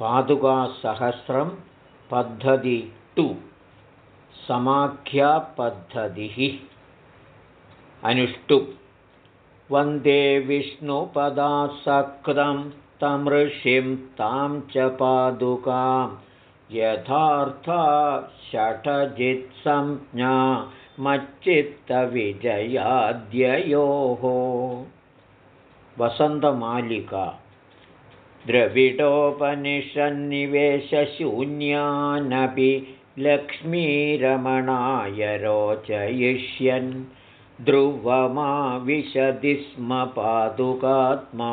पादुकासहस्रं पद्धति टु समाख्यापद्धतिः। अनुष्टु वन्दे विष्णुपदासकृतं तमृषिं तां च पादुकां यथार्था षठजित्संज्ञा मच्चित्तविजयाद्ययोः। वसन्तमालिका द्रविडोपनिषन्निवेशशून्यानपि लक्ष्मीरमणाय रोचयिष्यन् ध्रुवमाविशति स्म पादुकात्मा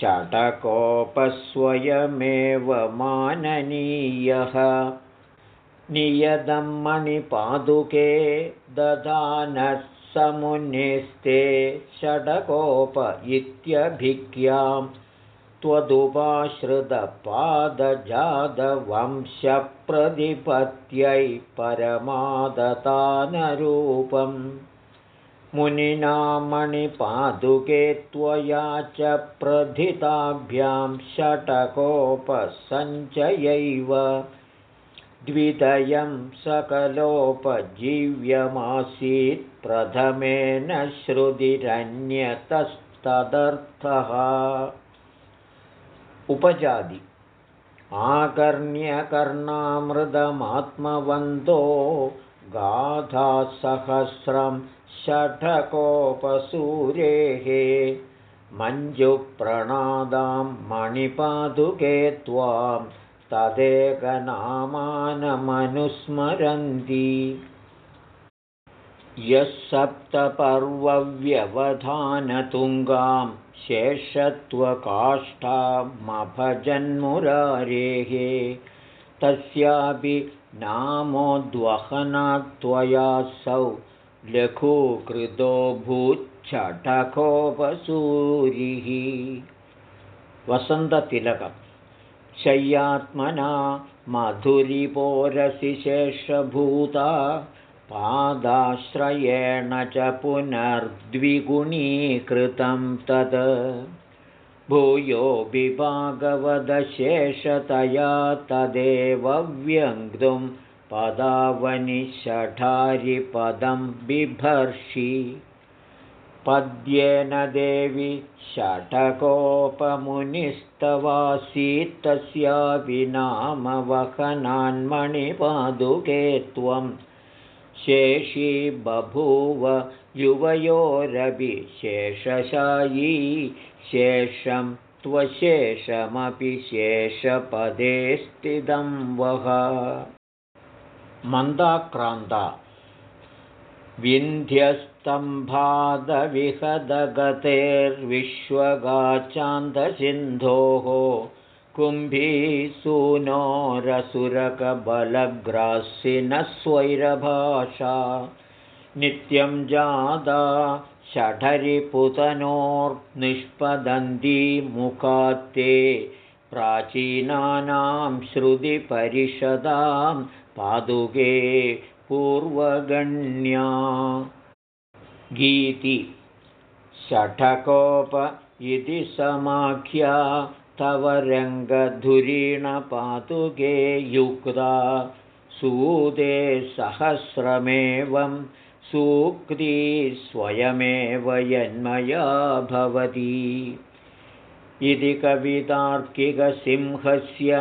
षटकोपस्वयमेव माननीयः। नियतं मणिपादुके ददानः समुनिस्ते षडकोप इत्यभिज्ञां त्वदुपाश्रितपादजातवंशप्रतिपत्यै परमादतानरूपम् मुनिना मणिपादुके त्वया च प्रथिताभ्यां षटकोपसञ्चयैव। द्वितयं सकलोपजीव्यमासीत् प्रथमेन श्रुतिरन्यतस्तदर्थः उपजाति। आकर्ण्यकर्णामृतमात्मवन्तो गाथासहस्रं षठकोपसूरेः मञ्जुप्रणादां मणिपादुके त्वां तदेकनामानमनुस्मरन्ति यः सप्तपर्वव्यवधानतुङ्गां शेषत्वकाष्ठामभजन्मुरारेः तस्यापि नामोद्वहनात्त्वयासौ लघूकृतोऽभूच्छठकोपसूरिः वसन्ततिलकम् शय्यात्मना मधुरिपोरसि शेषभूता पादाश्रयेण च पुनर्द्विगुणीकृतं तत्। भूयो विभागवदशेषतया तदेव व्यङ्क्तुं पदावनिषठारिपदं बिभर्षि। पद्येन देवि षटकोपमुनिस्तवासीत्तस्यापि नामवहनान्मणिपादुके त्वं शेषी बभूव युवयोरपि शेषशायी शेषं त्वशेषमपि शेषपदे स्थितं वः। मन्दाक्रान्ता। विन्ध्यस्तम्भादविहदगतेर्विश्वगाचान्दसिन्धोः कुम्भीसूनोरसुरकबलग्रासिनस्वैरभाषा नित्यं जादा षठरिपुतनोर्निष्पदन्ती मुखात्ते प्राचीनानां श्रुतिपरिषदां पादुके पूर्वगण्या। गीति। षठकोप इति समाख्या तव रङ्गधुरीणपातुके युक्ता सूदे सहस्रमेवं सूक्ती स्वयमेव यन्मया भवति। इति कवितार्किकसिंहस्य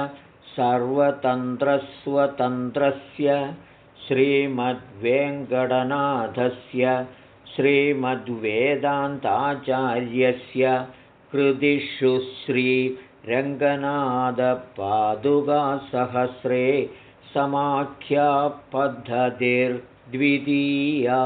सर्वतन्त्रस्वतन्त्रस्य श्रीमद्वेङ्कटनाथस्य श्रीमद्वेदान्ताचार्यस्य कृतिषु श्रीरङ्गनाथपादुकासहस्रे समाख्या पद्धतिर्द्वितीया